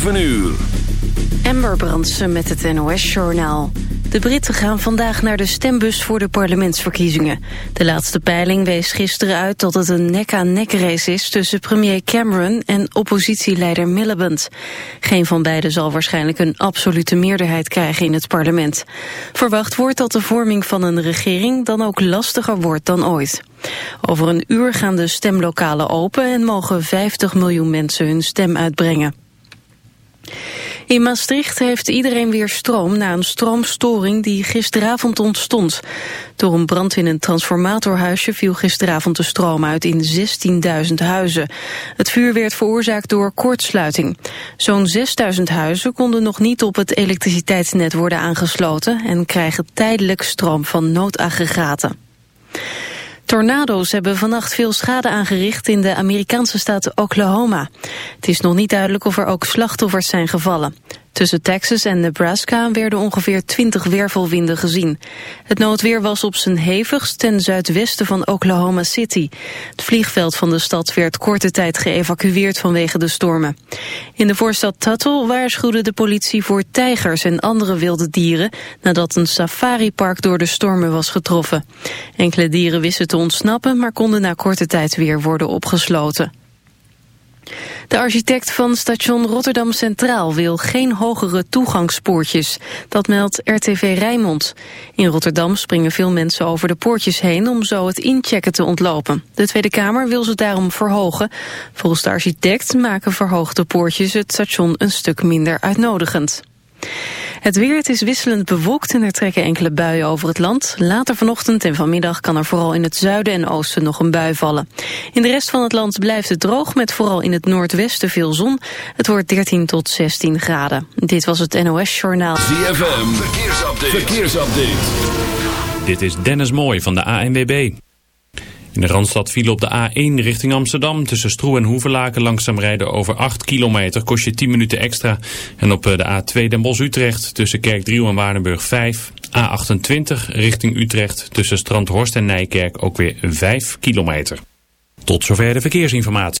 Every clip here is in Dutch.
7 uur. Amber Brandsen met het NOS-journaal. De Britten gaan vandaag naar de stembus voor de parlementsverkiezingen. De laatste peiling wees gisteren uit dat het een nek-aan-nek-race is... tussen premier Cameron en oppositieleider Miliband. Geen van beiden zal waarschijnlijk een absolute meerderheid krijgen in het parlement. Verwacht wordt dat de vorming van een regering dan ook lastiger wordt dan ooit. Over een uur gaan de stemlokalen open en mogen 50 miljoen mensen hun stem uitbrengen. In Maastricht heeft iedereen weer stroom na een stroomstoring die gisteravond ontstond. Door een brand in een transformatorhuisje viel gisteravond de stroom uit in 16.000 huizen. Het vuur werd veroorzaakt door kortsluiting. Zo'n 6.000 huizen konden nog niet op het elektriciteitsnet worden aangesloten en krijgen tijdelijk stroom van noodaggregaten. Tornado's hebben vannacht veel schade aangericht in de Amerikaanse staat Oklahoma. Het is nog niet duidelijk of er ook slachtoffers zijn gevallen. Tussen Texas en Nebraska werden ongeveer 20 wervelwinden gezien. Het noodweer was op zijn hevigst ten zuidwesten van Oklahoma City. Het vliegveld van de stad werd korte tijd geëvacueerd vanwege de stormen. In de voorstad Tuttle waarschuwde de politie voor tijgers en andere wilde dieren... nadat een safaripark door de stormen was getroffen. Enkele dieren wisten te ontsnappen, maar konden na korte tijd weer worden opgesloten. De architect van station Rotterdam Centraal wil geen hogere toegangspoortjes. Dat meldt RTV Rijnmond. In Rotterdam springen veel mensen over de poortjes heen om zo het inchecken te ontlopen. De Tweede Kamer wil ze daarom verhogen. Volgens de architect maken verhoogde poortjes het station een stuk minder uitnodigend. Het weer, het is wisselend bewolkt en er trekken enkele buien over het land. Later vanochtend en vanmiddag kan er vooral in het zuiden en oosten nog een bui vallen. In de rest van het land blijft het droog met vooral in het noordwesten veel zon. Het wordt 13 tot 16 graden. Dit was het NOS Journaal. ZFM, verkeersupdate. verkeersupdate. Dit is Dennis Mooij van de ANWB. In de Randstad viel op de A1 richting Amsterdam. Tussen Stroe en Hoevelaken langzaam rijden over 8 kilometer. Kost je 10 minuten extra. En op eh, de A2 Den Bosch-Utrecht tussen Kerkdriel en Waardenburg 5. A28 richting Utrecht tussen Strandhorst en Nijkerk ook weer 5 kilometer. Tot zover de verkeersinformatie.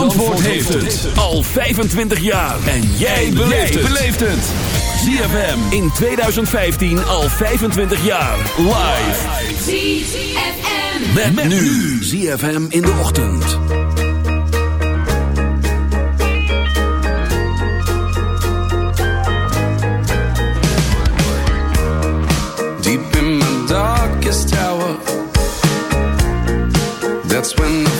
Zandvoort heeft het al 25 jaar. En jij beleeft het. ZFM in 2015 al 25 jaar. Live. ZFM. Met, met nu. ZFM in de ochtend. Deep in my darkest hour That's when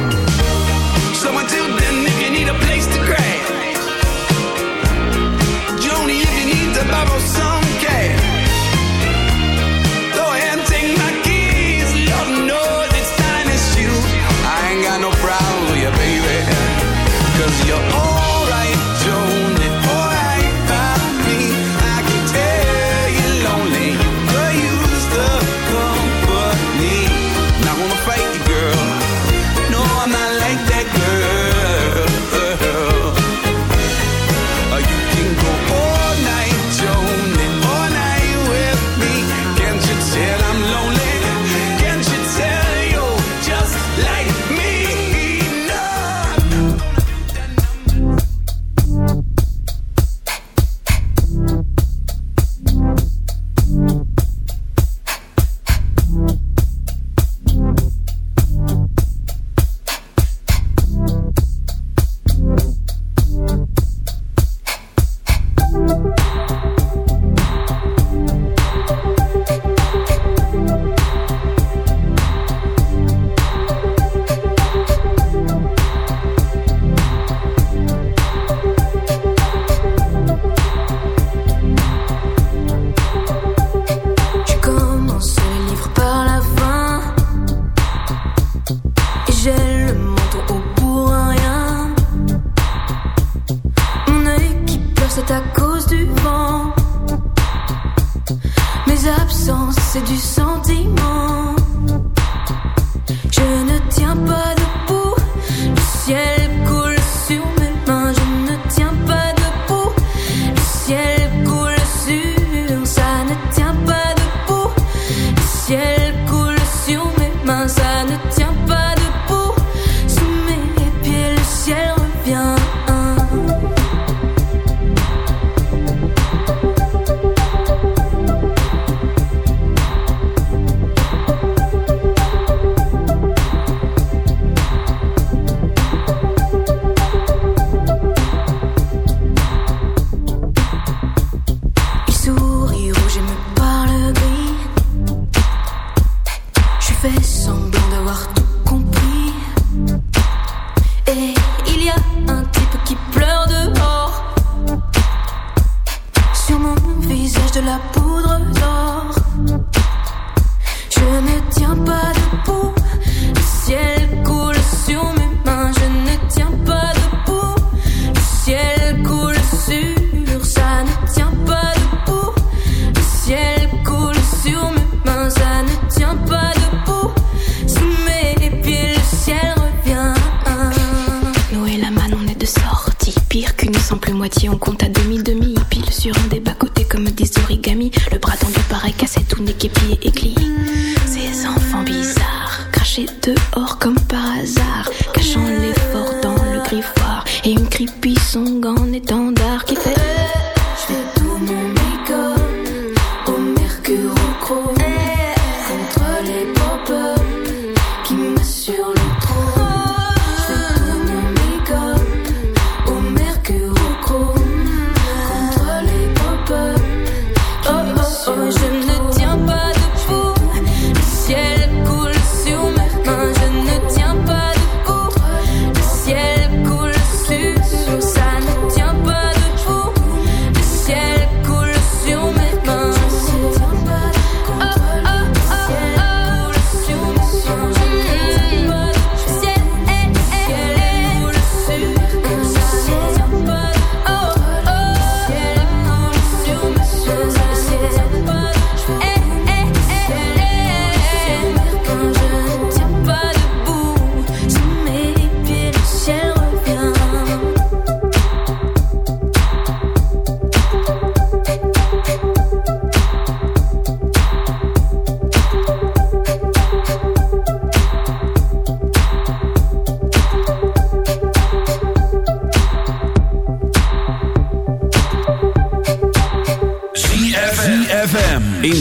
Cause you're all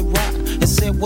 ride and said,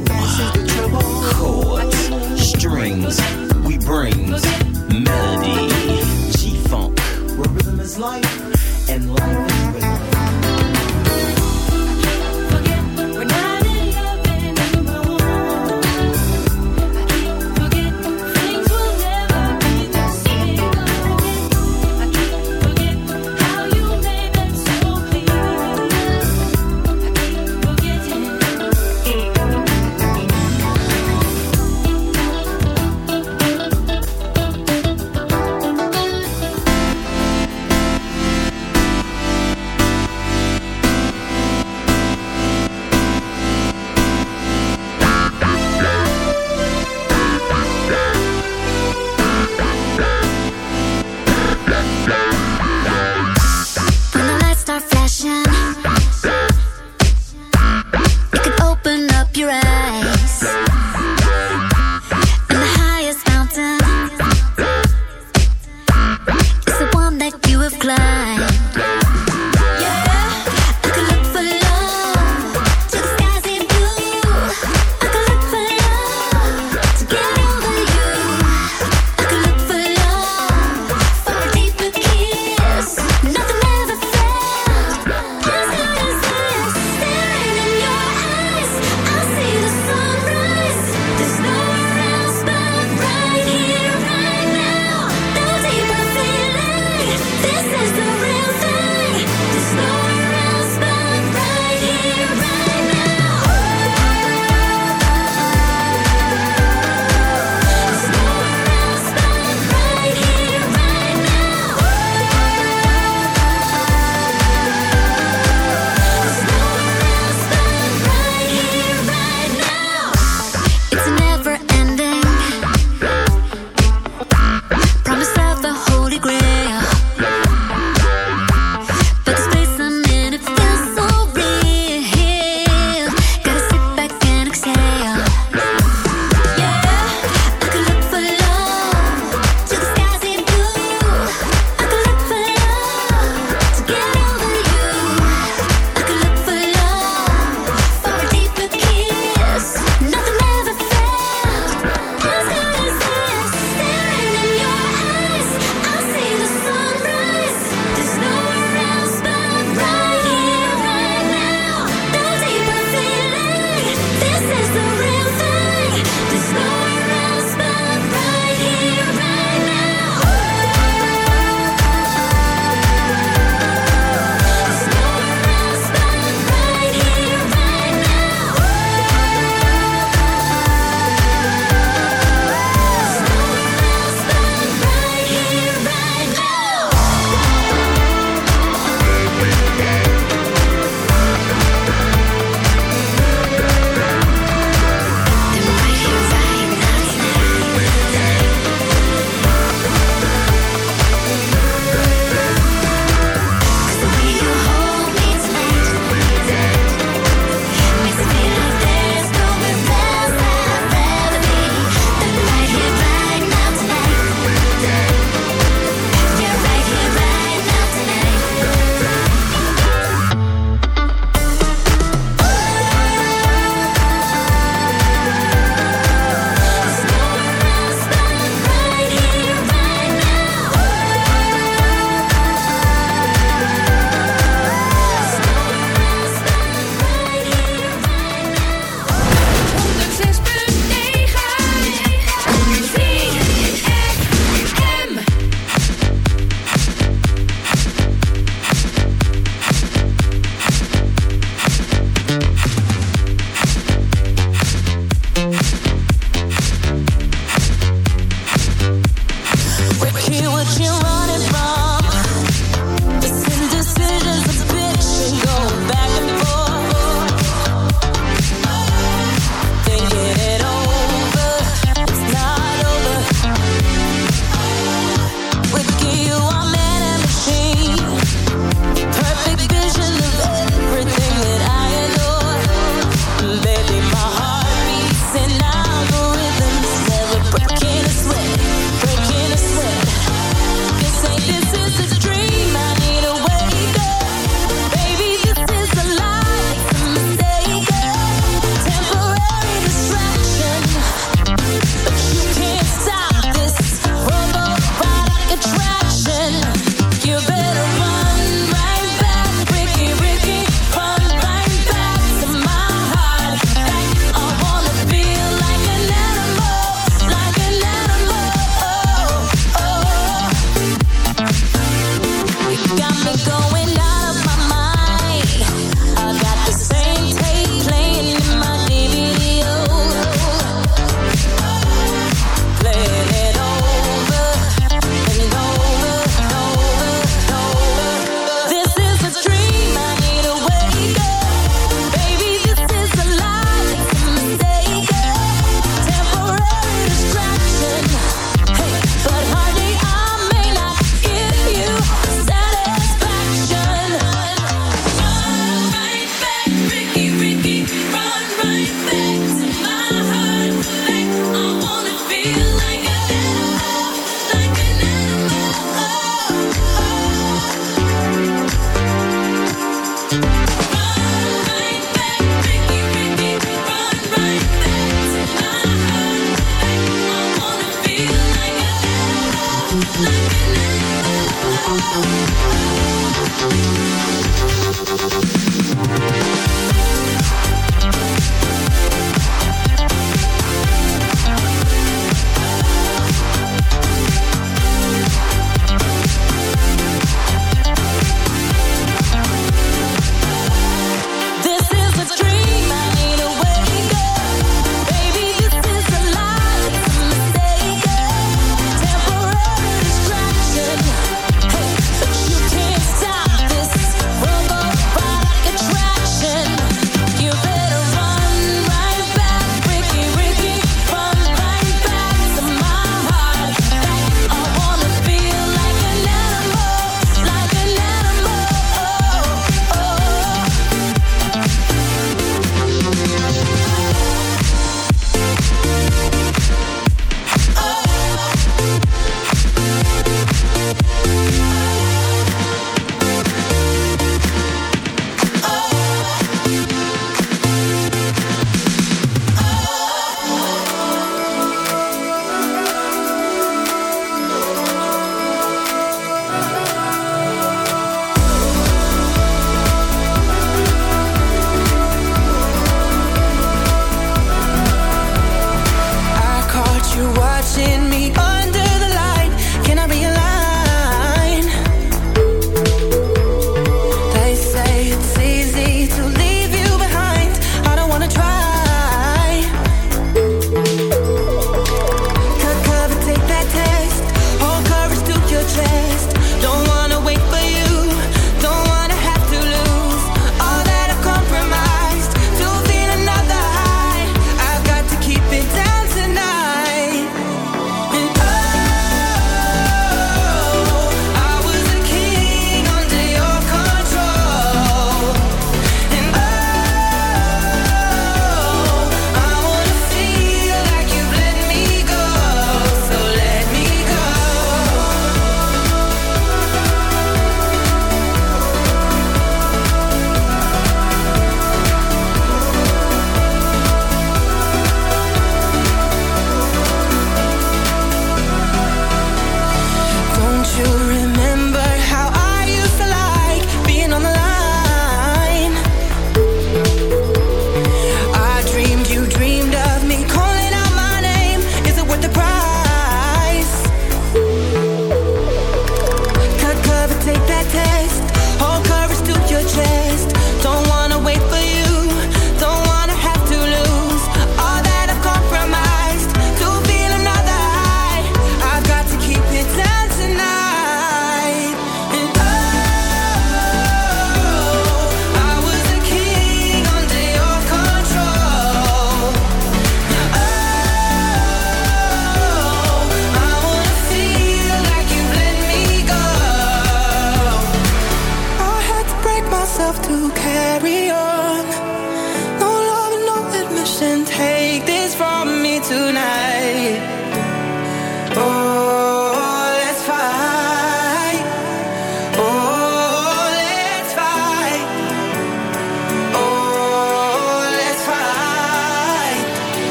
the treble. Chords, strings, we bring melody. G-Funk, where rhythm is life and life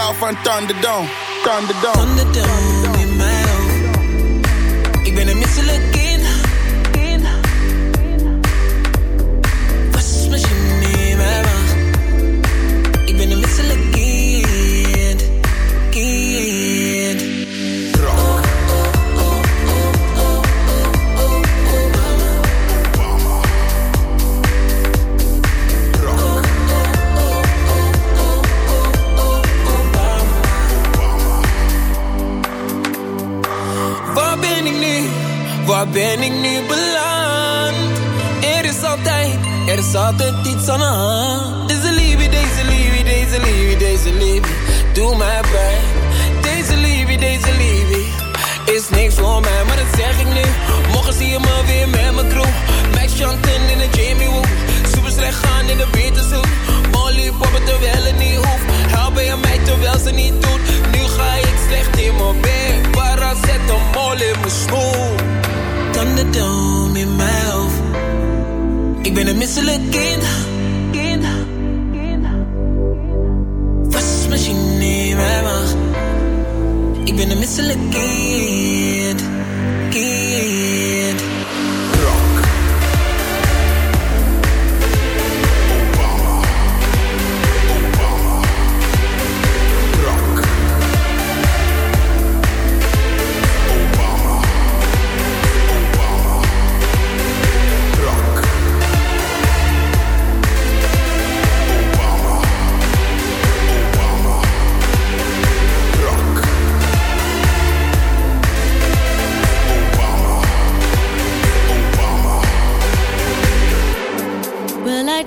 Hou van Thunderdome. Thunderdome. Thunderdome in mijn hoofd. Ik ben een altijd iets aan de hand. Deze liefde, deze liefde, deze liefde, deze liefde, doe mij pijn. Deze liefde, deze liefde, is niks voor mij, maar dat zeg ik nu. Morgen zie je me weer met mijn crew. Max Chanten in de Jamie Woo. Super slecht gaan in de Beterzoek. Molly poppen terwijl het niet hoeft. Helpen je mij terwijl ze niet doet. Nu ga ik slecht in mijn bed. Para zet een mol in mijn schoen. Thunderdome in mijn hoofd. Ik ben een misselijk kind. kind. Wasmachine in mijn maag. Ik ben een misselijk kind. kind.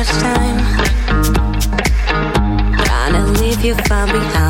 Last time trying to leave you far behind.